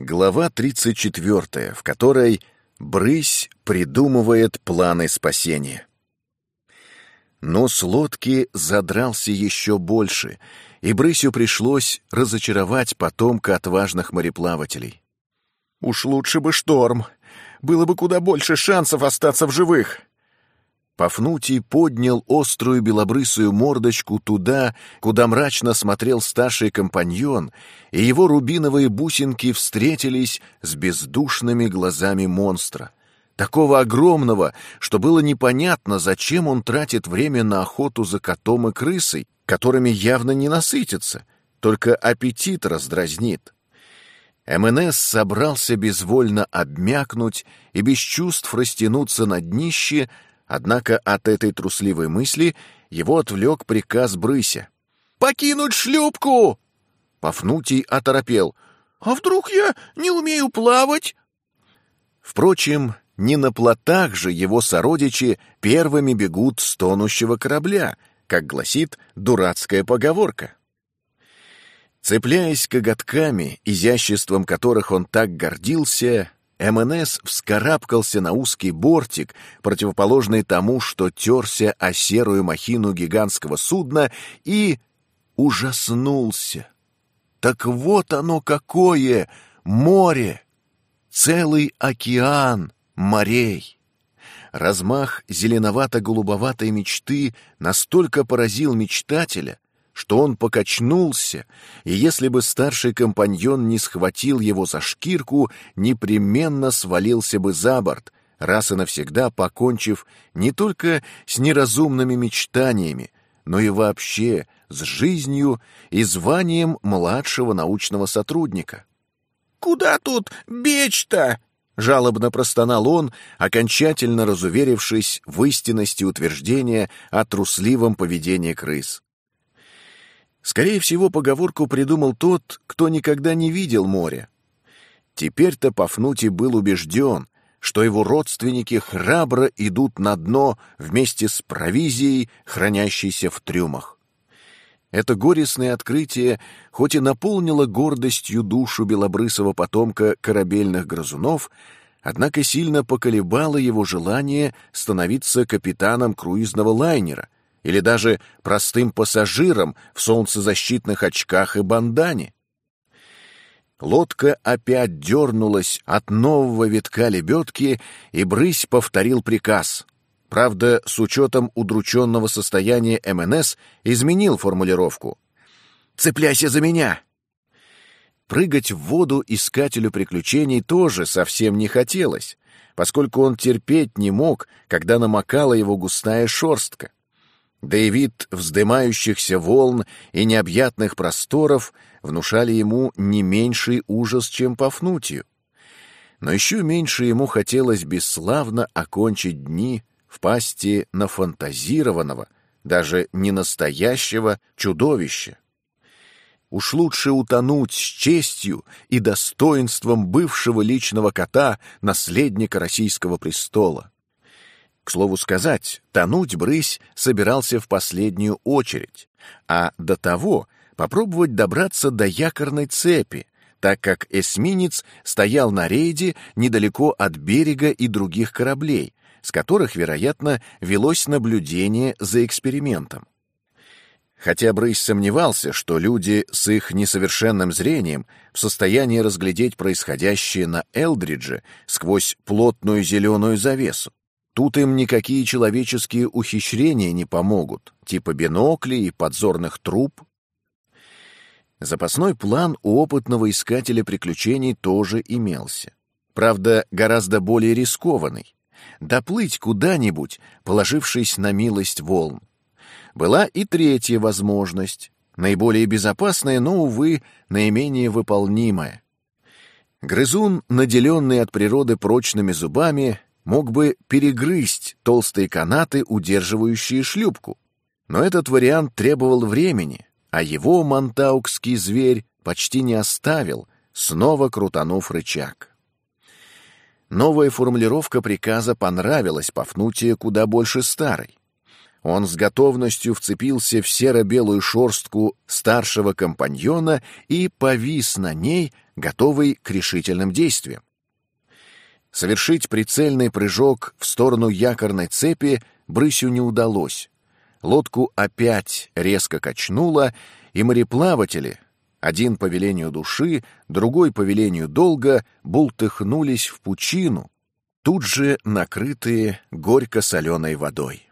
Глава 34, в которой Брысь придумывает планы спасения. Нос лодки задрался еще больше, и Брысю пришлось разочаровать потомка отважных мореплавателей. «Уж лучше бы шторм. Было бы куда больше шансов остаться в живых». Пафнутий поднял острую белобрысую мордочку туда, куда мрачно смотрел старший компаньон, и его рубиновые бусинки встретились с бездушными глазами монстра. Такого огромного, что было непонятно, зачем он тратит время на охоту за котом и крысой, которыми явно не насытится, только аппетит раздразнит. МНС собрался безвольно обмякнуть и без чувств растянуться на днище, однако от этой трусливой мысли его отвлек приказ Брыся. «Покинуть шлюпку!» Пафнутий оторопел. «А вдруг я не умею плавать?» Впрочем, не на плотах же его сородичи первыми бегут с тонущего корабля, как гласит дурацкая поговорка. Цепляясь коготками, изяществом которых он так гордился, МНС вскарабкался на узкий бортик, противоположный тому, что терся о серую махину гигантского судна, и ужаснулся. Так вот оно какое! Море! Целый океан морей! Размах зеленовато-голубоватой мечты настолько поразил мечтателя, что он покачнулся, и если бы старший компаньон не схватил его за шкирку, непременно свалился бы за борт, раз и навсегда покончив не только с неразумными мечтаниями, но и вообще с жизнью и званием младшего научного сотрудника. «Куда тут бечь-то?» — жалобно простонал он, окончательно разуверившись в истинности утверждения о трусливом поведении крыс. Скорее всего, поговорку придумал тот, кто никогда не видел моря. Теперь-то Пафнутий был убежден, что его родственники храбро идут на дно вместе с провизией, хранящейся в трюмах. Это горестное открытие хоть и наполнило гордостью душу белобрысого потомка корабельных грызунов, однако сильно поколебало его желание становиться капитаном круизного лайнера — или даже простым пассажиром в солнцезащитных очках и бандане. Лодка опять дернулась от нового витка лебедки, и Брысь повторил приказ. Правда, с учетом удрученного состояния МНС изменил формулировку. «Цепляйся за меня!» Прыгать в воду искателю приключений тоже совсем не хотелось, поскольку он терпеть не мог, когда намокала его густая шерстка. Да и вид вздымающихся волн и необъятных просторов внушали ему не меньший ужас, чем Пафнутию. Но еще меньше ему хотелось бесславно окончить дни в пасти нафантазированного, даже не настоящего чудовища. Уж лучше утонуть с честью и достоинством бывшего личного кота, наследника российского престола. К слову сказать, тонуть брысь собирался в последнюю очередь, а до того попробовать добраться до якорной цепи, так как эсминец стоял на рейде недалеко от берега и других кораблей, с которых, вероятно, велось наблюдение за экспериментом. Хотя Брысь сомневался, что люди с их несовершенным зрением в состоянии разглядеть происходящее на Элдридже сквозь плотную зеленую завесу. Тут им никакие человеческие ухищрения не помогут, типа биноклей и подзорных труб. Запасной план у опытного искателя приключений тоже имелся. Правда, гораздо более рискованный. Доплыть куда-нибудь, положившись на милость волн. Была и третья возможность, наиболее безопасная, но, увы, наименее выполнимая. Грызун, наделенный от природы прочными зубами, мог бы перегрызть толстые канаты, удерживающие шлюпку. Но этот вариант требовал времени, а его монтаукский зверь почти не оставил, снова крутанув рычаг. Новая формулировка приказа понравилась Пафнутия куда больше старой. Он с готовностью вцепился в серо-белую шорстку старшего компаньона и повис на ней, готовый к решительным действиям. Совершить прицельный прыжок в сторону якорной цепи Брысю не удалось. Лодку опять резко качнуло, и мореплаватели, один по велению души, другой по велению долга, бултыхнулись в пучину, тут же накрытые горько-соленой водой.